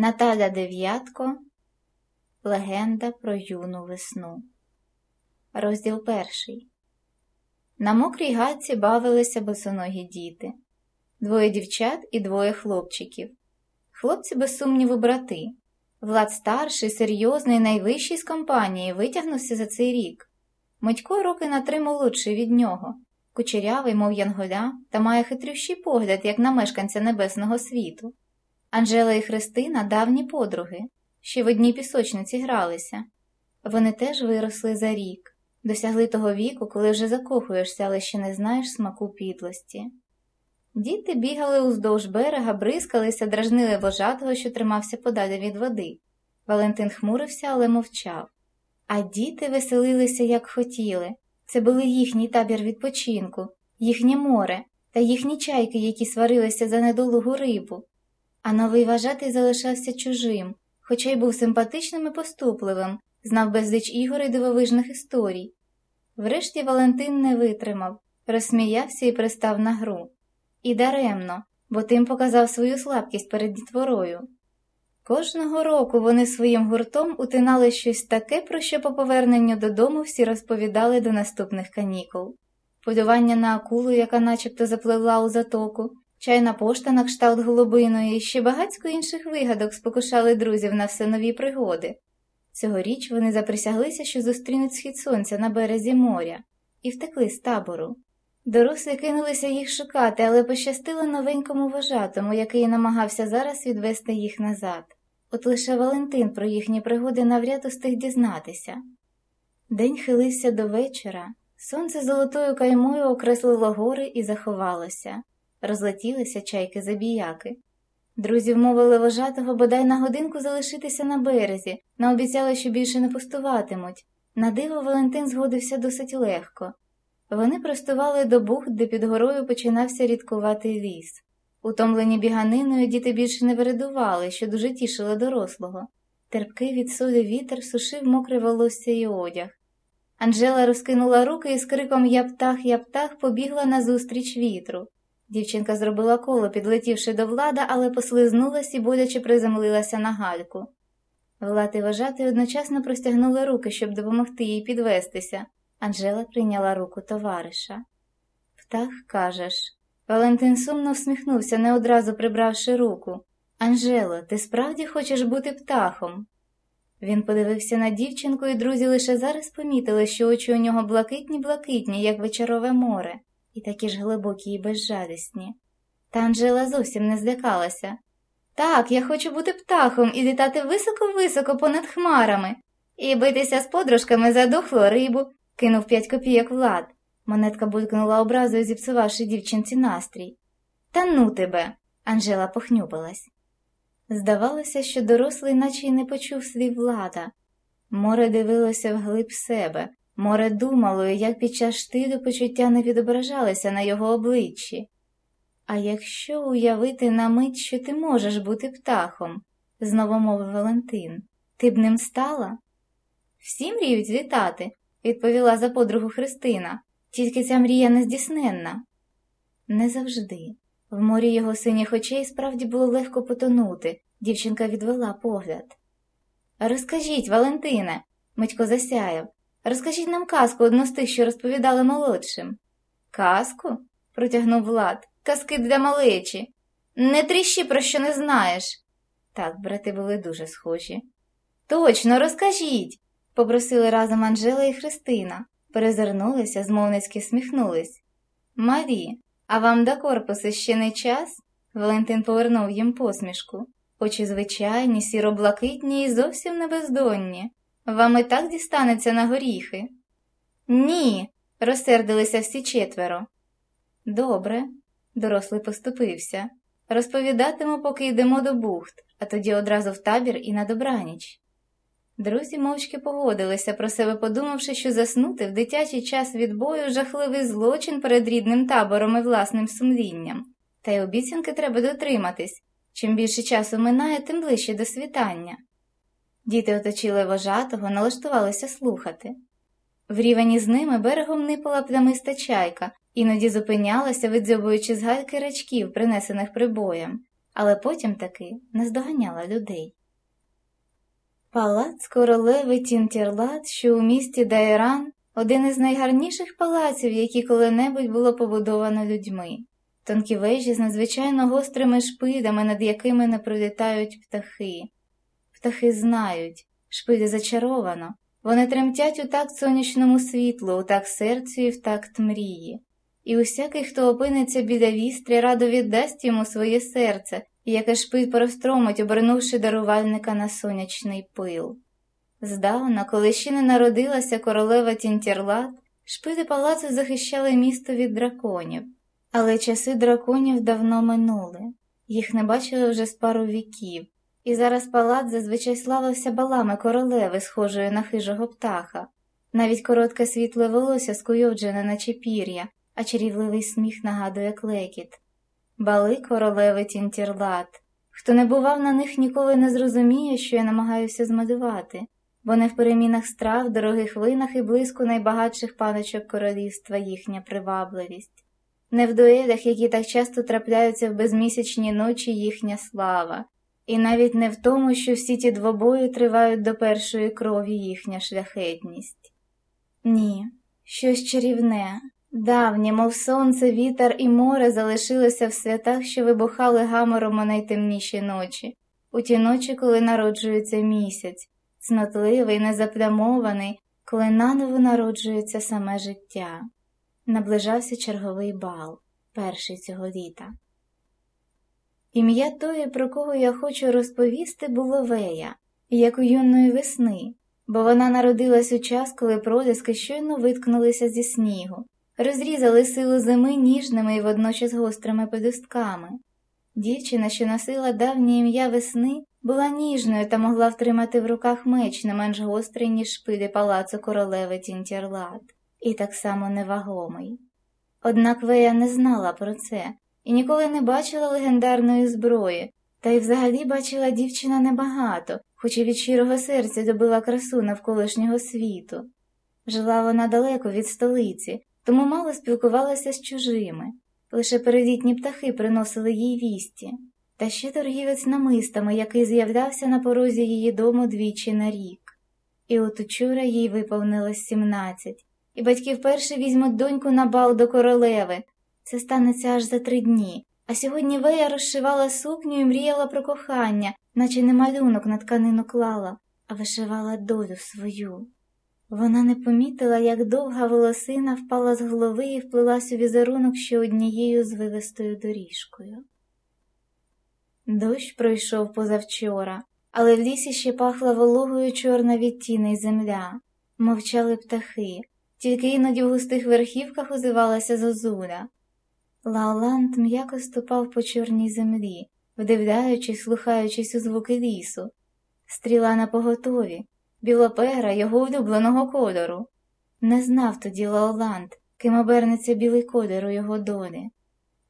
Наталя Дев'ятко Легенда про юну весну. Розділ перший. На мокрій гатці бавилися босоногі діти, двоє дівчат і двоє хлопчиків. Хлопці, без сумніву, брати. Влад старший, серйозний, найвищий з компанії, витягнувся за цей рік. Митько роки на три молодший від нього, кучерявий, мов янголя, та має хитрющий погляд, як на мешканця небесного світу. Анжела і Христина давні подруги, ще в одній пісочниці гралися. Вони теж виросли за рік, досягли того віку, коли вже закохуєшся, але ще не знаєш смаку підлості. Діти бігали уздовж берега, бризкалися, дражнили вожатого, що тримався подалі від води. Валентин хмурився, але мовчав. А діти веселилися, як хотіли. Це були їхній табір відпочинку, їхнє море та їхні чайки, які сварилися за недолугу рибу. А новий вважатий залишався чужим, хоча й був симпатичним і поступливим, знав безліч ігор і дивовижних історій. Врешті Валентин не витримав, розсміявся і пристав на гру. І даремно, бо тим показав свою слабкість перед дітворою. Кожного року вони своїм гуртом утинали щось таке, про що по поверненню додому всі розповідали до наступних канікул полювання на акулу, яка начебто запливла у затоку, чайна пошта на кшталт голубиної і ще багацько інших вигадок спокушали друзів на все нові пригоди. Цьогоріч вони заприсяглися, що зустрінуть схід сонця на березі моря, і втекли з табору. Дорослі кинулися їх шукати, але пощастило новенькому вожатому, який намагався зараз відвести їх назад. От лише Валентин про їхні пригоди навряд устиг дізнатися. День хилився до вечора, сонце золотою каймою окреслило гори і заховалося, розлетілися чайки забіяки. Друзі вмовили вожатого бодай на годинку залишитися на березі, наобіцяли, що більше не пустуватимуть. На диво Валентин згодився досить легко. Вони простували до бухт, де під горою починався рідкуватий ліс. Утомлені біганиною діти більше не вередували, що дуже тішило дорослого. Терпкий від солі вітер сушив мокре волосся і одяг. Анжела розкинула руки і з криком Я птах, я птах побігла назустріч вітру. Дівчинка зробила коло, підлетівши до влада, але послизнулась і боляче приземлилася на гальку. Влад і вважати одночасно простягнули руки, щоб допомогти їй підвестися. Анжела прийняла руку товариша. Птах, кажеш. Валентин сумно всміхнувся, не одразу прибравши руку. Анжело, ти справді хочеш бути птахом? Він подивився на дівчинку, і друзі лише зараз помітили, що очі у нього блакитні блакитні, як вечорове море, і такі ж глибокі і безжалісні. Та Анжела зовсім не злякалася. Так, я хочу бути птахом і літати високо-високо понад хмарами, і битися з подружками за дохлу рибу, кинув п'ять копійок влад. Монетка булькнула образою, зіпсувавши дівчинці настрій. Та ну тебе, Анжела похнюпилась. Здавалося, що дорослий наче й не почув слів влада. Море дивилося вглиб себе, море думало, як під час штилю почуття не відображалися на його обличчі. А якщо уявити на мить, що ти можеш бути птахом, знову мовив Валентин, ти б ним стала? Всі мріють злітати, відповіла за подругу Христина, тільки ця мрія нездійсненна. Не завжди. В морі його синіх очей справді було легко потонути, дівчинка відвела погляд. Розкажіть, Валентине, Митько засяяв, розкажіть нам казку одну з тих, що розповідали молодшим. Казку? протягнув Влад, казки для малечі. Не тріщи, про що не знаєш. Так, брати були дуже схожі. Точно, розкажіть, попросили разом Анжела і Христина, перезирнулися, змовницьки сміхнулись. Марі, а вам до корпусу ще не час? Валентин повернув їм посмішку. Очі звичайні, сіро-блакитні і зовсім не бездонні. Вам і так дістанеться на горіхи? Ні, розсердилися всі четверо. Добре, дорослий поступився. Розповідатиму, поки йдемо до бухт, а тоді одразу в табір і на добраніч. Друзі мовчки погодилися, про себе подумавши, що заснути в дитячий час відбою жахливий злочин перед рідним табором і власним сумлінням. Та й обіцянки треба дотриматись чим більше часу минає, тим ближче до світання. Діти оточили вожатого, налаштувалися слухати. В рівені з ними берегом нипала плямиста чайка, іноді зупинялася, видзьобуючи з гальки рачків, принесених прибоєм, але потім таки наздоганяла людей. Палац королеви Тінтірлат, що у місті Дайран, один із найгарніших палаців, які коли-небудь було побудовано людьми, тонкі вежі з надзвичайно гострими шпидами, над якими не пролітають птахи. Птахи знають, шпиди зачаровано, вони тремтять у такт сонячному світлу, у такт серцю і в такт мрії. І усякий, хто опиниться біля вістрі, радо віддасть йому своє серце, яке шпиль простромить, обернувши дарувальника на сонячний пил. Здавна, коли ще не народилася королева Тінтірлат, шпиди палацу захищали місто від драконів, але часи драконів давно минули, їх не бачили вже з пару віків, і зараз палац зазвичай славився балами королеви, схожої на хижого птаха. Навіть коротке світле волосся скуйовджене, наче пір'я, а чарівливий сміх нагадує клекіт. Бали королеви Тінтірлат. Хто не бував на них, ніколи не зрозуміє, що я намагаюся змалювати, бо не в перемінах страв, дорогих винах і блиску найбагатших паночок королівства їхня привабливість, не в дуелях, які так часто трапляються в безмісячні ночі їхня слава, і навіть не в тому, що всі ті двобої тривають до першої крові їхня шляхетність. Ні, щось чарівне, Давнє, мов сонце, вітер і море залишилися в святах, що вибухали гамором у найтемніші ночі, у ті ночі, коли народжується місяць, цнотливий, незаплямований, коли наново народжується саме життя. Наближався черговий бал, перший цього літа. Ім'я тої, про кого я хочу розповісти, було Вея, як у юної весни, бо вона народилась у час, коли проліски щойно виткнулися зі снігу розрізали силу зими ніжними і водночас гострими пелюстками. Дівчина, що носила давнє ім'я весни, була ніжною та могла втримати в руках меч не менш гострий, ніж шпилі палацу королеви Тінтєрлат, і так само невагомий. Однак Вея не знала про це і ніколи не бачила легендарної зброї, та й взагалі бачила дівчина небагато, хоч і від щирого серця добила красу навколишнього світу. Жила вона далеко від столиці, тому мало спілкувалася з чужими, лише перелітні птахи приносили їй вісті, та ще торгівець намистами, який з'являвся на порозі її дому двічі на рік. І от учора їй виповнилось сімнадцять, і батьки вперше візьмуть доньку на бал до королеви. Це станеться аж за три дні. А сьогодні Вея розшивала сукню і мріяла про кохання, наче не малюнок на тканину клала, а вишивала долю свою. Вона не помітила, як довга волосина впала з голови і вплилась у візерунок ще однією звивистою доріжкою. Дощ пройшов позавчора, але в лісі ще пахла вологою чорна відтіна й земля, мовчали птахи, тільки іноді в густих верхівках озивалася зозуля. Лаоланд м'яко ступав по чорній землі, вдивляючись, слухаючись у звуки лісу, стріла на поготові білопера його улюбленого кольору. Не знав тоді Лаоланд, ким обернеться білий колір у його долі.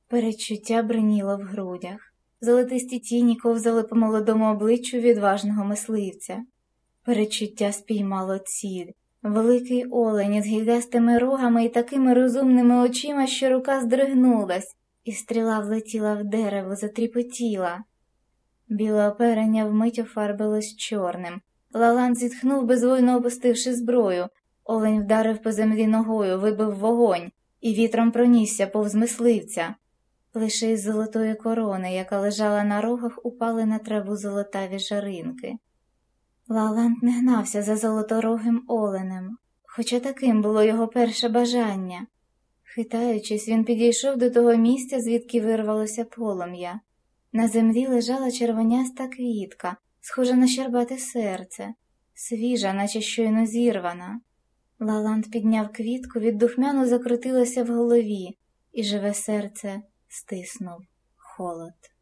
Перечуття бриніло в грудях, золотисті тіні ковзали по молодому обличчю відважного мисливця. Перечуття спіймало ціль, великий олень із гільдастими рогами і такими розумними очима, що рука здригнулась, і стріла влетіла в дерево, затріпотіла. Біле оперення вмить офарбилось чорним, Лалан зітхнув, безвольно опустивши зброю. Олень вдарив по землі ногою, вибив вогонь, і вітром пронісся повз мисливця. Лише із золотої корони, яка лежала на рогах, упали на траву золотаві жаринки. Лаланд не гнався за золоторогим оленем, хоча таким було його перше бажання. Хитаючись, він підійшов до того місця, звідки вирвалося полум'я. На землі лежала червоняста квітка, схожа на щербате серце, свіжа, наче щойно зірвана. Лаланд підняв квітку, віддухмяно закрутилося в голові, і живе серце стиснув холод.